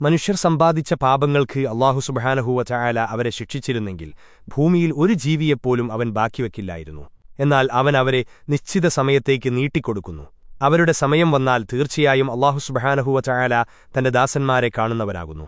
മനുഷ്യർ സമ്പാദിച്ച പാപങ്ങൾക്ക് അള്ളാഹു സുബഹാനഹുവ ചായാല അവരെ ശിക്ഷിച്ചിരുന്നെങ്കിൽ ഭൂമിയിൽ ഒരു ജീവിയെപ്പോലും അവൻ ബാക്കിവെക്കില്ലായിരുന്നു എന്നാൽ അവൻ അവരെ നിശ്ചിത സമയത്തേക്ക് നീട്ടിക്കൊടുക്കുന്നു. അവരുടെ സമയം വന്നാൽ തീർച്ചയായും അള്ളാഹു സുബഹാനഹുവ ചായാല തന്റെ ദാസന്മാരെ കാണുന്നവരാകുന്നു.